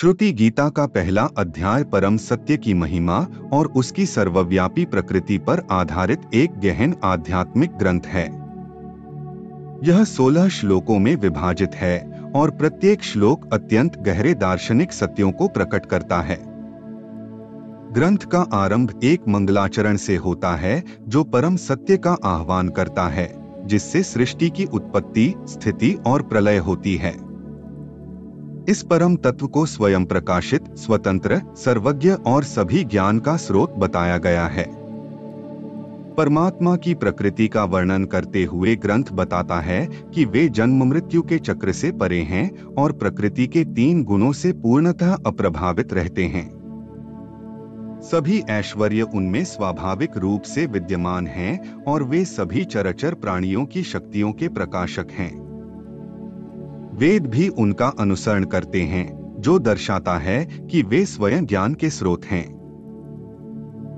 श्रुति गीता का पहला अध्याय परम सत्य की महिमा और उसकी सर्वव्यापी प्रकृति पर आधारित एक गहन आध्यात्मिक ग्रंथ है। यह सोलह श्लोकों में विभाजित है और प्रत्येक श्लोक अत्यंत गहरे दार्शनिक सत्यों को प्रकट करता है। ग्रंथ का आरंभ एक मंगलाचरण से होता है, जो परम सत्य का आह्वान करता है, जिससे सृष्टि की उत्पत्ति, स्थिति और प्रलय होती है। इस परम तत्व को स्वयं प्रकाशित, स्वतंत्र, सर्वज्ञ और सभी ज्ञान का स्रोत बताया गया है। परमात्मा की प्रकृति का वर्णन करते हुए ग्रंथ बताता है कि वे जन्म मृत्यु के चक्र से परे हैं और प्रकृति के तीन गुणों से पूर्णतः अप्रभावित रहते हैं। सभी ऐश्वर्य उनमें स्वाभाविक रूप से विद्यमान हैं और वे सभी चरचर प्राणियों की शक्तियों के प्रकाशक हैं। वेद भी उनका अनुसरण करते हैं, जो दर्शाता है कि वे स्वयं ज्ञान के स्रोत हैं।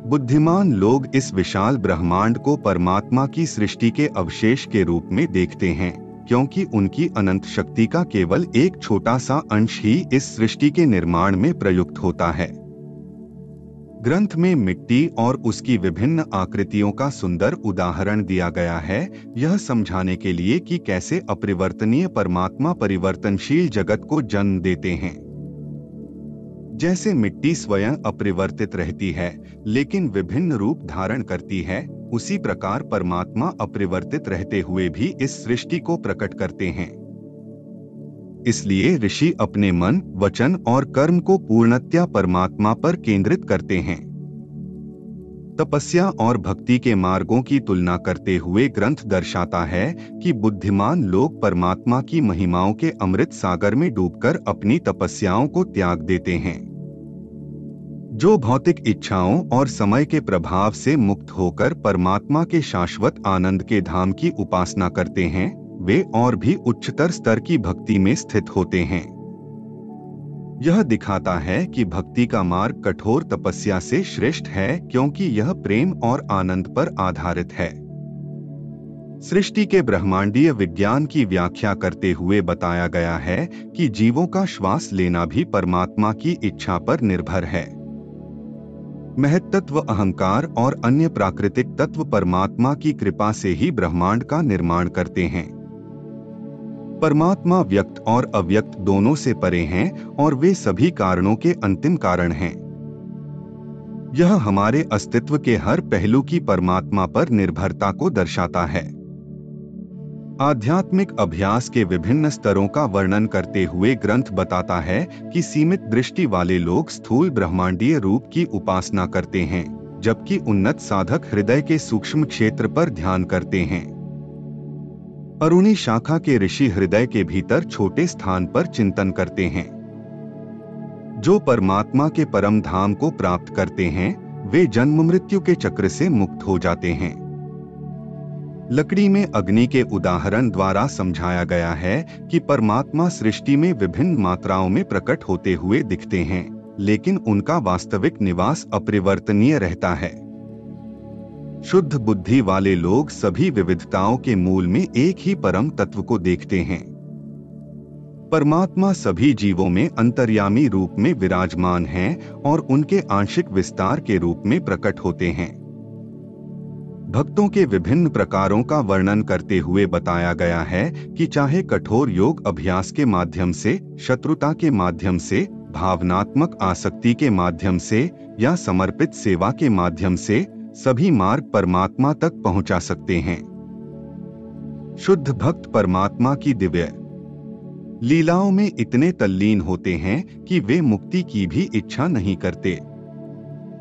बुद्धिमान लोग इस विशाल ब्रह्मांड को परमात्मा की सृष्टि के अवशेष के रूप में देखते हैं, क्योंकि उनकी अनंत शक्ति का केवल एक छोटा सा अंश ही इस सृष्टि के निर्माण में प्रयुक्त होता है। ग्रंथ में मिट्टी और उसकी विभिन्न आकृतियों का सुंदर उदाहरण दिया गया है, यह समझाने के लिए कि कैसे अपरिवर्तनीय परमात्मा परिवर्तनशील जगत को जन्म देते हैं। जैसे मिट्टी स्वयं अपरिवर्तित रहती है, लेकिन विभिन्न रूप धारण करती है, उसी प्रकार परमात्मा अपरिवर्तित रहते हुए भी इस सृष्टि को प्रकट करते हैं। इसलिए ऋषि अपने मन, वचन और कर्म को पूर्णत्या परमात्मा पर केंद्रित करते हैं। तपस्या और भक्ति के मार्गों की तुलना करते हुए ग्रंथ दर्शाता है कि बुद्धिमान लोग परमात्मा की महिमाओं के अमृत सागर में डूबकर अपनी तपस्याओं को त्याग देते हैं। जो भौतिक इच्छाओं और समय के प्रभाव से मुक्त होकर परमात्मा के शाश्वत आनंद के धाम की उपासना करते हैं वे और भी उच्चतर स्तर की भक्ति में स्थित होते हैं। यह दिखाता है कि भक्ति का मार्ग कठोर तपस्या से श्रेष्ठ है क्योंकि यह प्रेम और आनंद पर आधारित है। सृष्टि के ब्रह्मांडीय विज्ञान की व्याख्या करते हुए बताया गया है कि जीवों का श्वास लेना भी परमात्मा की इच्छा पर निर्भर है। महत्त्व अहंकार और अन्य प्राकृतिक तत्व परमात्मा की कृपा से ही ब्रह्मांड का निर्माण करते हैं। परमात्मा व्यक्त और अव्यक्त दोनों से परे हैं और वे सभी कारणों के अंतिम कारण हैं। यह हमारे अस्तित्व के हर पहलू की परमात्मा पर निर्भरता को दर्शाता है। आध्यात्मिक अभ्यास के विभिन्न स्तरों का वर्णन करते हुए ग्रंथ बताता है कि सीमित दृष्टि वाले लोग स्थूल ब्रह्मांडीय रूप की उपासना करते हैं, जबकि उन्नत साधक हृदय के सूक्ष्म क्षेत्र पर ध्यान करते हैं। अरुणी शाखा के ऋषि हृदय के भीतर छोटे स्थान पर चिंतन करते हैं। जो परमात्मा के परम धाम को प्राप्त करते हैं, वे जन्म मृत्यु के चक्र से मुक्त हो जाते हैं। लकड़ी में अग्नि के उदाहरण द्वारा समझाया गया है कि परमात्मा सृष्टि में विभिन्न मात्राओं में प्रकट होते हुए दिखते हैं, लेकिन उनका वास्तविक निवास अपरिवर्तनीय रहता है। शुद्ध बुद्धि वाले लोग सभी विविधताओं के मूल में एक ही परम तत्व को देखते हैं। परमात्मा सभी जीवों में अंतर्यामी रूप में विराजमान हैं और उनके आंशिक विस्तार के रूप में प्रकट होते हैं। भक्तों के विभिन्न प्रकारों का वर्णन करते हुए बताया गया है कि चाहे कठोर योग अभ्यास के माध्यम से, शत्रुता के माध्यम से, भावनात्मक आसक्ति के माध्यम से या समर्पित सेवा के माध्यम से सभी मार्ग परमात्मा तक पहुँचा सकते हैं। शुद्ध भक्त परमात्मा की दिव्य लीलाओं में इतने तल्लीन होते हैं कि वे मुक्ति की भी इच्छा नहीं करते।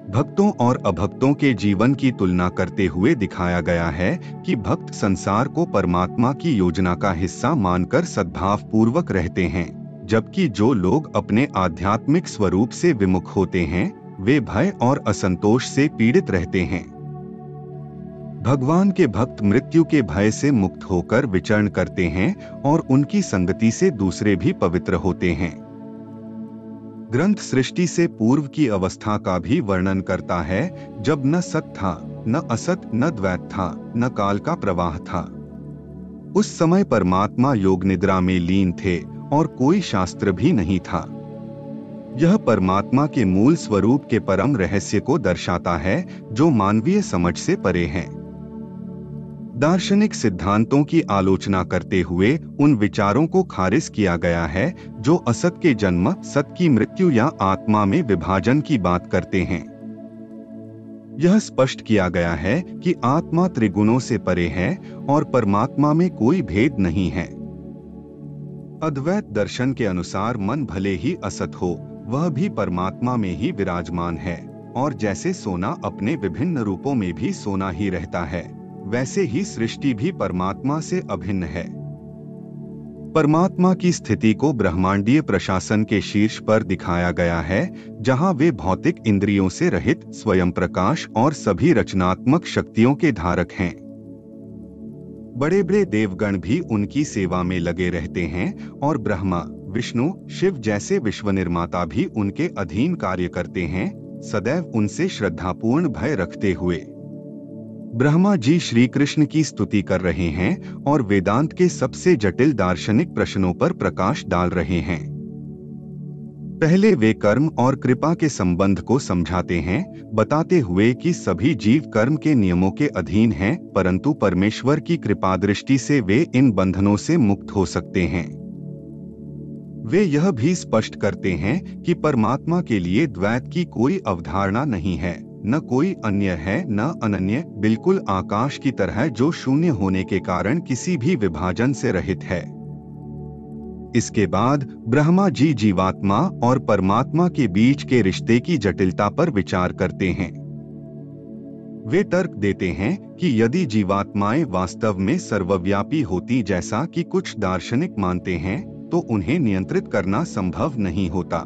भक्तों और अभक्तों के जीवन की तुलना करते हुए दिखाया गया है कि भक्त संसार को परमात्मा की योजना का हिस्सा मानकर सद्भाव पूर्वक रहते हैं, जबकि जो लोग अपने आध्यात्मिक स्वरूप से विमुख होते हैं, वे भय और असंतोष से पीड़ित रहते हैं। भगवान के भक्त मृत्यु के भय से मुक्त होकर विचरण करते हैं और उनकी संगति से दूसरे भी पवित्र होते हैं। ग्रंथ सृष्टि से पूर्व की अवस्था का भी वर्णन करता है, जब न सत था, न असत, न द्वैत था, न काल का प्रवाह था। उस समय परमात्मा योग निद्रा में लीन थे और कोई शास्त्र भी नहीं था। यह परमात्मा के मूल स्वरूप के परम रहस्य को दर्शाता है, जो मानवीय समझ से परे हैं। दार्शनिक सिद्धांतों की आलोचना करते हुए उन विचारों को खारिज किया गया है, जो असत के जन्म, सत की मृत्यु या आत्मा में विभाजन की बात करते हैं। यह स्पष्ट किया गया है कि आत्मा त्रिगुणों से परे है और परमात्मा में कोई भेद नहीं है। अद्वैत दर्शन के अनुसार मन भले ही असत हो, वह भी परमात्मा में ही विराजमान है, और जैसे सोना अपने विभिन्न रूपों में भी सोना ही रहता है। वैसे ही सृष्टि भी परमात्मा से अभिन्न है। परमात्मा की स्थिति को ब्रह्मांडीय प्रशासन के शीर्ष पर दिखाया गया है, जहाँ वे भौतिक इंद्रियों से रहित स्वयं प्रकाश और सभी रचनात्मक शक्तियों के धारक हैं। बड़े बड़े देवगण भी उनकी सेवा में लगे रहते हैं और ब्रह्मा, विष्णु, शिव जैसे विश्व निर्माता भी उनके अधीन कार्य करते हैं, सदैव उनसे श्रद्धापूर्ण भय रखते हुए। ब्रह्मा जी श्री कृष्ण की स्तुति कर रहे हैं और वेदांत के सबसे जटिल दार्शनिक प्रश्नों पर प्रकाश डाल रहे हैं। पहले वे कर्म और कृपा के संबंध को समझाते हैं, बताते हुए कि सभी जीव कर्म के नियमों के अधीन हैं, परंतु परमेश्वर की कृपा दृष्टि से वे इन बंधनों से मुक्त हो सकते हैं। वे यह भी स्पष्ट करते हैं कि परमात्मा के लिए द्वैत की कोई अवधारणा नहीं है। न कोई अन्य है न अनन्य बिल्कुल आकाश की तरह जो शून्य होने के कारण किसी भी विभाजन से रहित है। इसके बाद ब्रह्मा जी जीवात्मा और परमात्मा के बीच के रिश्ते की जटिलता पर विचार करते हैं। वे तर्क देते हैं कि यदि जीवात्माएँ वास्तव में सर्वव्यापी होती जैसा कि कुछ दार्शनिक मानते हैं तो उन्हें नियंत्रित करना संभव नहीं होता।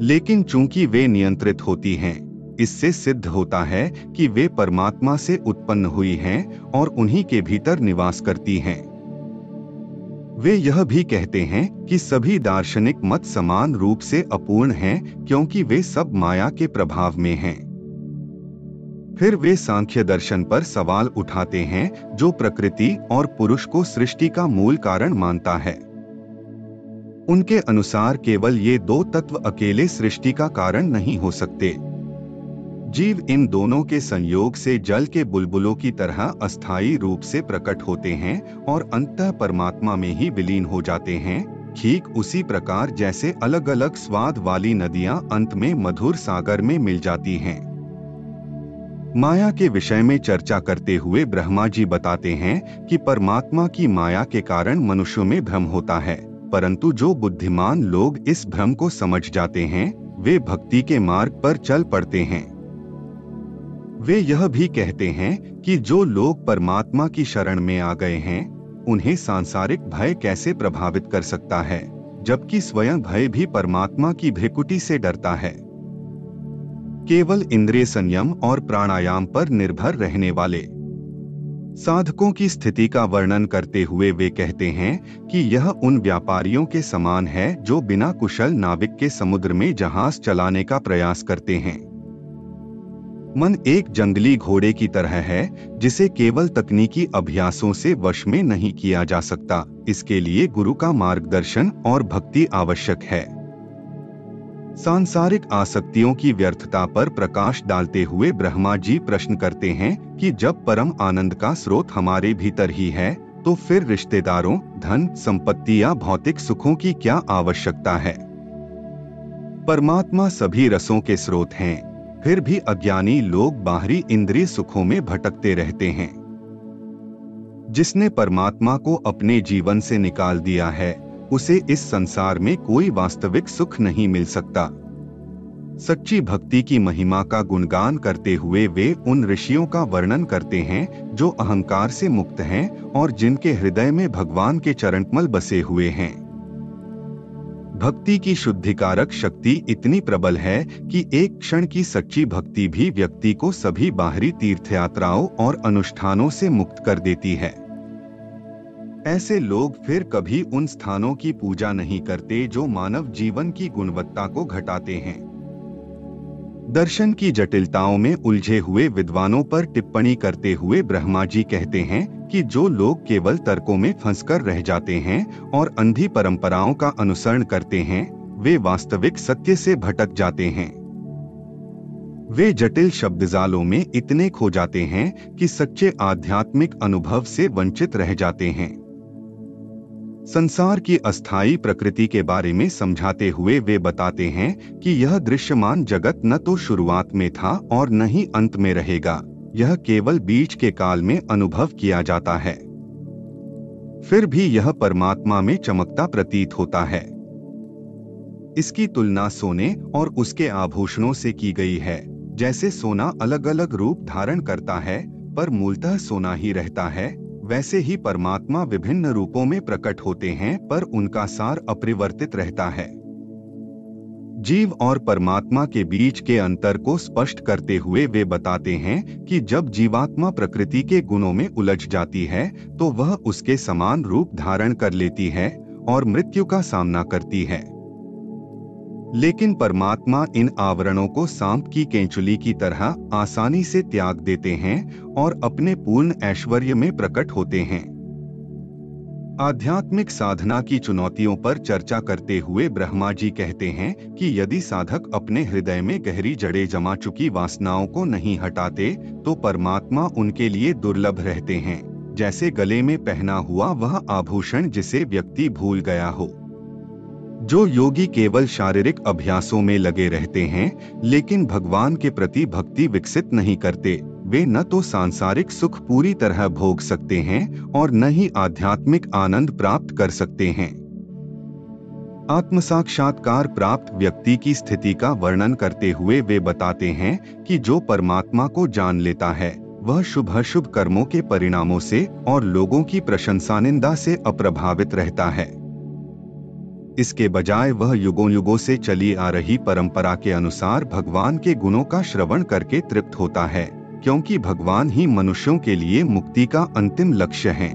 लेकिन चूँकि वे नियंत्रित होती हैं, इससे सिद्ध होता है कि वे परमात्मा से उत्पन्न हुई हैं और उन्हीं के भीतर निवास करती हैं। वे यह भी कहते हैं कि सभी दार्शनिक मत समान रूप से अपूर्ण हैं क्योंकि वे सब माया के प्रभाव में हैं। फिर वे सांख्य दर्शन पर सवाल उठाते हैं, जो प्रकृति और पुरुष को सृष्टि का मूल कारण मानता है उनके अनुसार केवल ये दो तत्व अकेले सृष्टि का कारण नहीं हो सकते जीव इन दोनों के संयोग से जल के बुलबुलों की तरह अस्थायी रूप से प्रकट होते हैं और अंत परमात्मा में ही विलीन हो जाते हैं। ठीक उसी प्रकार जैसे अलग अलग स्वाद वाली नदियाँ अंत में मधुर सागर में मिल जाती हैं। माया के विषय में चर्चा करते हुए ब्रह्मा जी बताते हैं कि परमात्मा की माया के कारण मनुष्यों में भ्रम होता है, परंतु जो बुद्धिमान लोग इस भ्रम को समझ जाते हैं, वे भक्ति के मार्ग पर चल पड़ते हैं। वे यह भी कहते हैं कि जो लोग परमात्मा की शरण में आ गए हैं, उन्हें सांसारिक भय कैसे प्रभावित कर सकता है, जबकि स्वयं भय भी परमात्मा की भेकुटी से डरता है। केवल इंद्रिय संयम और प्राणायाम पर निर्भर रहने वाले। साधकों की स्थिति का वर्णन करते हुए वे कहते हैं कि यह उन व्यापारियों के समान है जो बिना कुशल नाविक के समुद्र में जहाज़ चलाने का प्रयास करते हैं। मन एक जंगली घोड़े की तरह है जिसे केवल तकनीकी अभ्यासों से वश में नहीं किया जा सकता। इसके लिए गुरु का मार्गदर्शन और भक्ति आवश्यक है। सांसारिक आसक्तियों की व्यर्थता पर प्रकाश डालते हुए ब्रह्मा जी प्रश्न करते हैं कि जब परम आनंद का स्रोत हमारे भीतर ही है तो फिर रिश्तेदारों धन संपत्ति या भौतिक सुखों की क्या आवश्यकता है? परमात्मा सभी रसों के स्रोत हैं, फिर भी अज्ञानी लोग बाहरी इंद्रिय सुखों में भटकते रहते हैं। जिसने परमात्मा को अपने जीवन से निकाल दिया है, उसे इस संसार में कोई वास्तविक सुख नहीं मिल सकता। सच्ची भक्ति की महिमा का गुणगान करते हुए वे उन ऋषियों का वर्णन करते हैं, जो अहंकार से मुक्त हैं और जिनके हृदय में भगवान के चरणकमल बसे हुए हैं। भक्ति की शुद्धिकारक शक्ति इतनी प्रबल है कि एक क्षण की सच्ची भक्ति भी व्यक्ति को सभी बाहरी तीर्थयात्राओं और अनुष्ठानों से मुक्त कर देती है। ऐसे लोग फिर कभी उन स्थानों की पूजा नहीं करते जो मानव जीवन की गुणवत्ता को घटाते हैं। दर्शन की जटिलताओं में उलझे हुए विद्वानों पर टिप्पणी करते हुए ब्रह्मा जी कहते हैं कि जो लोग केवल तर्कों में फंसकर रह जाते हैं और अंधी परंपराओं का अनुसरण करते हैं, वे वास्तविक सत्य से भटक जाते हैं। वे जटिल शब्दजालों में इतने खो जाते हैं कि सच्चे आध्यात्मिक अनुभव से वंचित रह जाते हैं। संसार की अस्थाई प्रकृति के बारे में समझाते हुए वे बताते हैं कि यह दृश्यमान जगत न तो शुरुआत में था और न ही अंत में रहेगा। यह केवल बीच के काल में अनुभव किया जाता है। फिर भी यह परमात्मा में चमकता प्रतीत होता है। इसकी तुलना सोने और उसके आभूषणों से की गई है। जैसे सोना अलग अलग रूप धारण करता है, पर मूलतः सोना ही रहता है। वैसे ही परमात्मा विभिन्न रूपों में प्रकट होते हैं, पर उनका सार अपरिवर्तित रहता है। जीव और परमात्मा के बीच के अंतर को स्पष्ट करते हुए वे बताते हैं कि जब जीवात्मा प्रकृति के गुणों में उलझ जाती है तो वह उसके समान रूप धारण कर लेती है और मृत्यु का सामना करती है। लेकिन परमात्मा इन आवरणों को सांप की केंचुली की तरह आसानी से त्याग देते हैं और अपने पूर्ण ऐश्वर्य में प्रकट होते हैं। आध्यात्मिक साधना की चुनौतियों पर चर्चा करते हुए ब्रह्मा जी कहते हैं कि यदि साधक अपने हृदय में गहरी जड़े जमा चुकी वासनाओं को नहीं हटाते तो परमात्मा उनके लिए दुर्लभ रहते हैं। जैसे गले में पहना हुआ वह आभूषण जिसे व्यक्ति भूल गया हो। जो योगी केवल शारीरिक अभ्यासों में लगे रहते हैं, लेकिन भगवान के प्रति भक्ति विकसित नहीं करते, वे न तो सांसारिक सुख पूरी तरह भोग सकते हैं और न ही आध्यात्मिक आनंद प्राप्त कर सकते हैं। आत्म साक्षात्कार प्राप्त व्यक्ति की स्थिति का वर्णन करते हुए वे बताते हैं कि जो परमात्मा को जान लेता है, वह शुभ शुभ कर्मों के परिणामों से और लोगों की प्रशंसा निंदा से अप्रभावित रहता है। इसके बजाय वह युगों युगों से चली आ रही परंपरा के अनुसार भगवान के गुणों का श्रवण करके तृप्त होता है, क्योंकि भगवान ही मनुष्यों के लिए मुक्ति का अंतिम लक्ष्य है।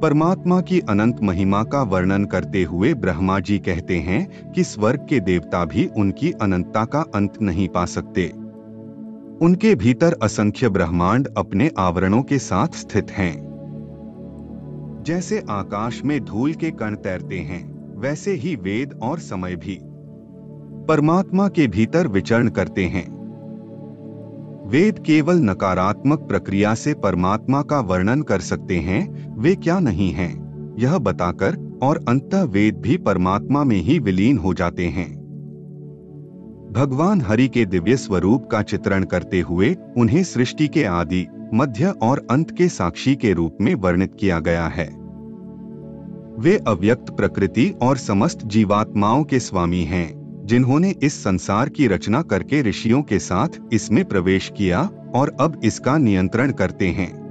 परमात्मा की अनंत महिमा का वर्णन करते हुए ब्रह्मा जी कहते हैं कि स्वर्ग के देवता भी उनकी अनंतता का अंत नहीं पा सकते। उनके भीतर असंख्य ब्रह्मांड अपने आवरणों के साथ स्थित हैं। जैसे आकाश में धूल के कण तैरते हैं, वैसे ही वेद और समय भी। परमात्मा के भीतर विचरण करते हैं। वेद केवल नकारात्मक प्रक्रिया से परमात्मा का वर्णन कर सकते हैं, वे क्या नहीं हैं, यह बताकर और अंत वेद भी परमात्मा में ही विलीन हो जाते हैं। भगवान हरि के दिव्य स्वरूप का चित्रण करते हुए उन्हें सृष्टि के आदि, मध्य और अंत के साक्षी के रूप में वर्णित किया गया है। वे अव्यक्त प्रकृति और समस्त जीवात्माओं के स्वामी हैं, जिन्होंने इस संसार की रचना करके ऋषियों के साथ इसमें प्रवेश किया और अब इसका नियंत्रण करते हैं।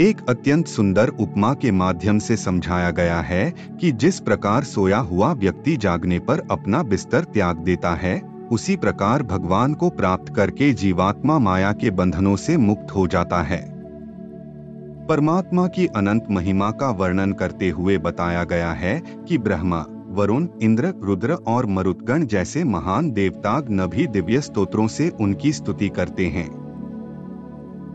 एक अत्यंत सुंदर उपमा के माध्यम से समझाया गया है कि जिस प्रकार सोया हुआ व्यक्ति जागने पर अपना बिस्तर त्याग देता है, उसी प्रकार भगवान को प्राप्त करके जीवात्मा माया के बंधनों से मुक्त हो जाता है। परमात्मा की अनंत महिमा का वर्णन करते हुए बताया गया है कि ब्रह्मा, वरुण, इंद्र, रुद्र और मरुदगण जैसे महान देवताग्न भी दिव्य स्तोत्रों से उनकी स्तुति करते हैं।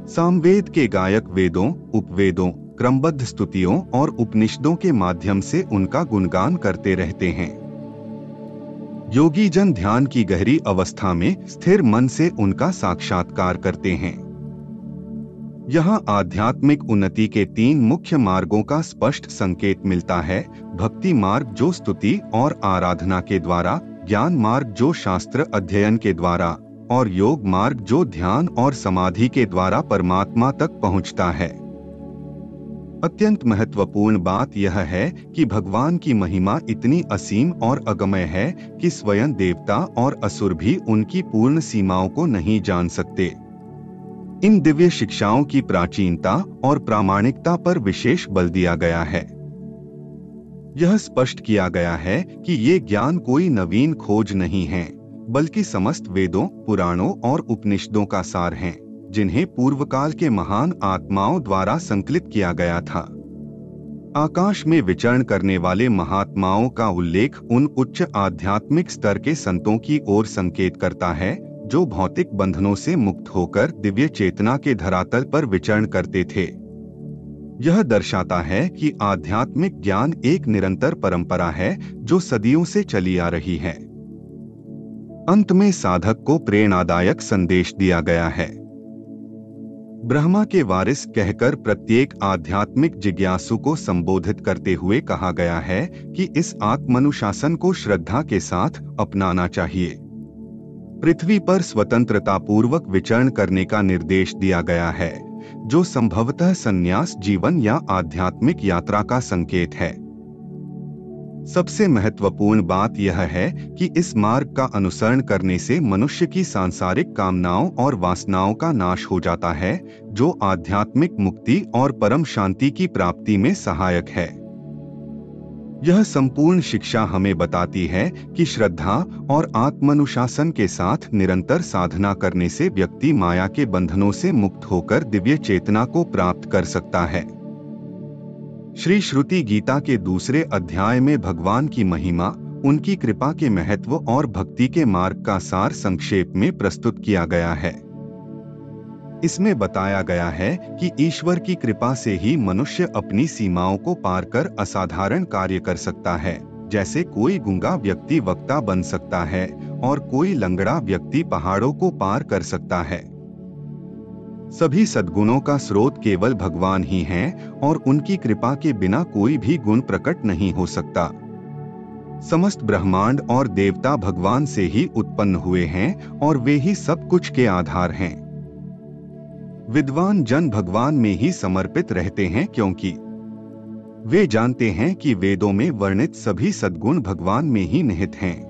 सामवेद के गायक वेदों, उपवेदों, क्रमबद्ध स्तुतियों और उपनिषदों के माध्यम से उनका गुणगान करते रहते हैं। योगी जन ध्यान की गहरी अवस्था में स्थिर मन से उनका साक्षात्कार करते हैं। यहाँ आध्यात्मिक उन्नति के तीन मुख्य मार्गों का स्पष्ट संकेत मिलता है, भक्ति मार्ग जो स्तुति और आराधना के द्वारा, ज्ञान मार्ग जो शास्त्र अध्ययन के द्वारा, और योग मार्ग जो ध्यान और समाधि के द्वारा परमात्मा तक पहुँचता है। अत्यंत महत्वपूर्ण बात यह है कि भगवान की महिमा इतनी असीम और अगमय है कि स्वयं देवता और असुर भी उनकी पूर्ण सीमाओं को नहीं जान सकते। इन दिव्य शिक्षाओं की प्राचीनता और प्रामाणिकता पर विशेष बल दिया गया है। यह स्पष्ट किया गया है कि ये ज्ञान कोई नवीन खोज नहीं है बल्कि समस्त वेदों पुराणों और उपनिषदों का सार हैं, जिन्हें पूर्व काल के महान आत्माओं द्वारा संकलित किया गया था। आकाश में विचरण करने वाले महात्माओं का उल्लेख उन उच्च आध्यात्मिक स्तर के संतों की ओर संकेत करता है जो भौतिक बंधनों से मुक्त होकर दिव्य चेतना के धरातल पर विचरण करते थे। यह दर्शाता है कि आध्यात्मिक ज्ञान एक निरंतर परंपरा है जो सदियों से चली आ रही है। अंत में साधक को प्रेरणादायक संदेश दिया गया है। ब्रह्मा के वारिस कहकर प्रत्येक आध्यात्मिक जिज्ञासु को संबोधित करते हुए कहा गया है कि इस आत्मनुशासन को श्रद्धा के साथ अपनाना चाहिए। पृथ्वी पर स्वतंत्रता पूर्वक विचरण करने का निर्देश दिया गया है, जो संभवतः संन्यास जीवन या आध्यात्मिक यात्रा का संकेत है। सबसे महत्वपूर्ण बात यह है कि इस मार्ग का अनुसरण करने से मनुष्य की सांसारिक कामनाओं और वासनाओं का नाश हो जाता है, जो आध्यात्मिक मुक्ति और परम शांति की प्राप्ति में सहायक है। यह संपूर्ण शिक्षा हमें बताती है कि श्रद्धा और आत्मनुशासन के साथ निरंतर साधना करने से व्यक्ति माया के बंधनों से मुक्त होकर दिव्य चेतना को प्राप्त कर सकता है। श्री श्रुति गीता के दूसरे अध्याय में भगवान की महिमा, उनकी कृपा के महत्व और भक्ति के मार्ग का सार संक्षेप में प्रस्तुत किया गया है। इसमें बताया गया है कि ईश्वर की कृपा से ही मनुष्य अपनी सीमाओं को पार कर असाधारण कार्य कर सकता है, जैसे कोई गुंगा व्यक्ति वक्ता बन सकता है और कोई लंगड़ा व्यक्ति पहाड़ों को पार कर सकता है। सभी सद्गुणों का स्रोत केवल भगवान ही हैं और उनकी कृपा के बिना कोई भी गुण प्रकट नहीं हो सकता। समस्त ब्रह्मांड और देवता भगवान से ही उत्पन्न हुए हैं और वे ही सब कुछ के आधार हैं। विद्वान जन भगवान में ही समर्पित रहते हैं क्योंकि वे जानते हैं कि वेदों में वर्णित सभी सद्गुण भगवान में ही निहित हैं।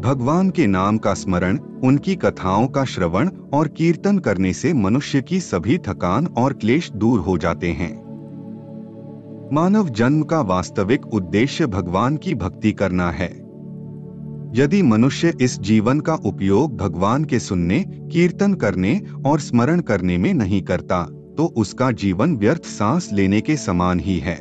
भगवान के नाम का स्मरण, उनकी कथाओं का श्रवण और कीर्तन करने से मनुष्य की सभी थकान और क्लेश दूर हो जाते हैं। मानव जन्म का वास्तविक उद्देश्य भगवान की भक्ति करना है। यदि मनुष्य इस जीवन का उपयोग भगवान के सुनने, कीर्तन करने और स्मरण करने में नहीं करता तो उसका जीवन व्यर्थ सांस लेने के समान ही है।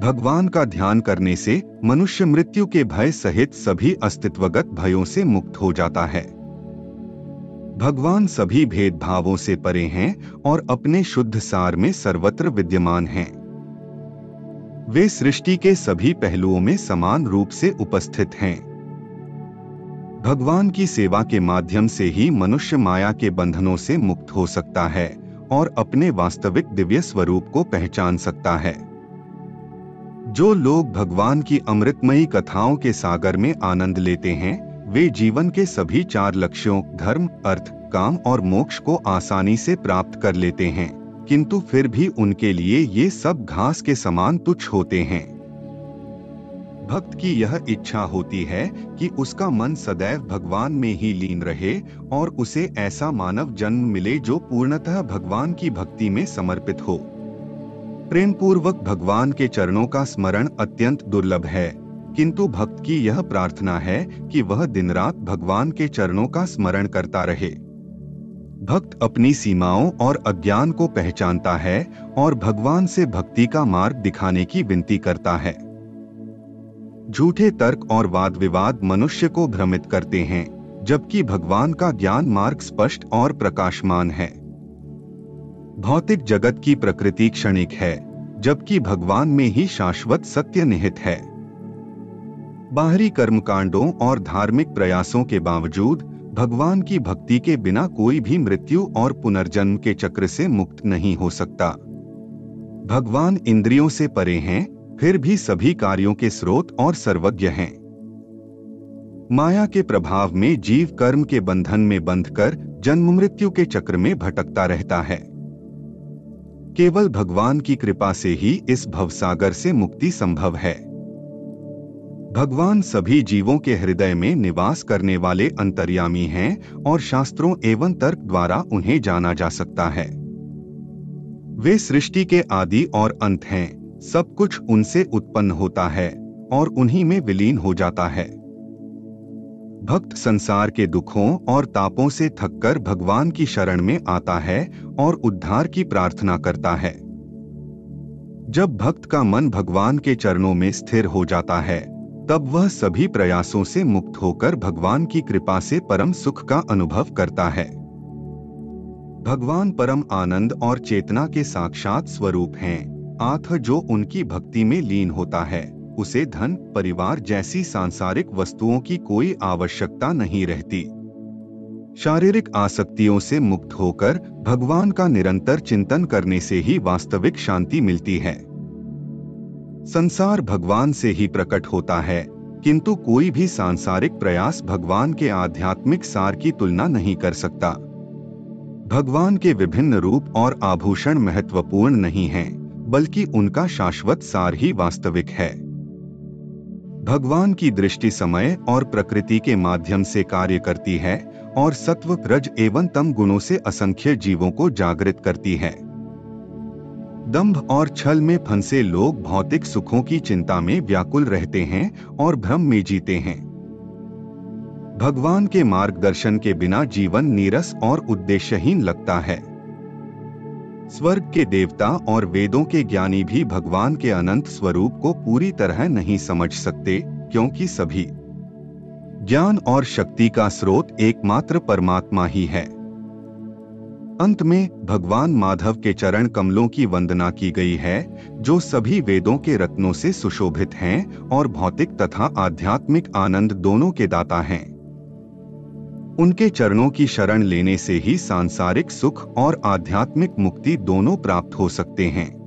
भगवान का ध्यान करने से मनुष्य मृत्यु के भय सहित सभी अस्तित्वगत भयों से मुक्त हो जाता है। भगवान सभी भेदभावों से परे हैं और अपने शुद्ध सार में सर्वत्र विद्यमान हैं। वे सृष्टि के सभी पहलुओं में समान रूप से उपस्थित हैं। भगवान की सेवा के माध्यम से ही मनुष्य माया के बंधनों से मुक्त हो सकता है और अपने वास्तविक दिव्य स्वरूप को पहचान सकता है। जो लोग भगवान की अमृतमयी कथाओं के सागर में आनंद लेते हैं, वे जीवन के सभी चार लक्ष्यों, धर्म, अर्थ, काम और मोक्ष को आसानी से प्राप्त कर लेते हैं। किंतु फिर भी उनके लिए ये सब घास के समान तुच्छ होते हैं। भक्त की यह इच्छा होती है कि उसका मन सदैव भगवान में ही लीन रहे और उसे ऐसा मानव जन्म मिले जो पूर्णतः भगवान की भक्ति में समर्पित हो। प्रेम पूर्वक भगवान के चरणों का स्मरण अत्यंत दुर्लभ है, किंतु भक्त की यह प्रार्थना है कि वह दिन रात भगवान के चरणों का स्मरण करता रहे। भक्त अपनी सीमाओं और अज्ञान को पहचानता है और भगवान से भक्ति का मार्ग दिखाने की विनती करता है। झूठे तर्क और वाद विवाद मनुष्य को भ्रमित करते हैं, जबकि भगवान का ज्ञान मार्ग स्पष्ट और प्रकाशमान है। भौतिक जगत की प्रकृति क्षणिक है, जबकि भगवान में ही शाश्वत सत्य निहित है। बाहरी कर्मकांडों और धार्मिक प्रयासों के बावजूद भगवान की भक्ति के बिना कोई भी मृत्यु और पुनर्जन्म के चक्र से मुक्त नहीं हो सकता। भगवान इंद्रियों से परे हैं, फिर भी सभी कार्यों के स्रोत और सर्वज्ञ हैं। माया के प्रभाव में जीव कर्म के बंधन में बंधकर जन्म मृत्यु के चक्र में भटकता रहता है। केवल भगवान की कृपा से ही इस भवसागर से मुक्ति संभव है। भगवान सभी जीवों के हृदय में निवास करने वाले अंतर्यामी हैं और शास्त्रों एवं तर्क द्वारा उन्हें जाना जा सकता है। वे सृष्टि के आदि और अंत हैं, सब कुछ उनसे उत्पन्न होता है और उन्हीं में विलीन हो जाता है। भक्त संसार के दुखों और तापों से थककर भगवान की शरण में आता है और उद्धार की प्रार्थना करता है। जब भक्त का मन भगवान के चरणों में स्थिर हो जाता है तब वह सभी प्रयासों से मुक्त होकर भगवान की कृपा से परम सुख का अनुभव करता है। भगवान परम आनंद और चेतना के साक्षात स्वरूप हैं। आथ जो उनकी भक्ति में लीन होता है, उसे धन, परिवार जैसी सांसारिक वस्तुओं की कोई आवश्यकता नहीं रहती। शारीरिक आसक्तियों से मुक्त होकर भगवान का निरंतर चिंतन करने से ही वास्तविक शांति मिलती है। संसार भगवान से ही प्रकट होता है किंतु कोई भी सांसारिक प्रयास भगवान के आध्यात्मिक सार की तुलना नहीं कर सकता। भगवान के विभिन्न रूप और आभूषण महत्वपूर्ण नहीं हैं, बल्कि उनका शाश्वत सार ही वास्तविक है। भगवान की दृष्टि समय और प्रकृति के माध्यम से कार्य करती है और सत्व रज एवं तम गुणों से असंख्य जीवों को जागृत करती है। दंभ और छल में फंसे लोग भौतिक सुखों की चिंता में व्याकुल रहते हैं और भ्रम में जीते हैं। भगवान के मार्गदर्शन के बिना जीवन नीरस और उद्देश्यहीन लगता है। स्वर्ग के देवता और वेदों के ज्ञानी भी भगवान के अनंत स्वरूप को पूरी तरह नहीं समझ सकते, क्योंकि सभी ज्ञान और शक्ति का स्रोत एकमात्र परमात्मा ही है। अंत में भगवान माधव के चरण कमलों की वंदना की गई है, जो सभी वेदों के रत्नों से सुशोभित हैं और भौतिक तथा आध्यात्मिक आनंद दोनों के दाता हैं। उनके चरणों की शरण लेने से ही सांसारिक सुख और आध्यात्मिक मुक्ति दोनों प्राप्त हो सकते हैं।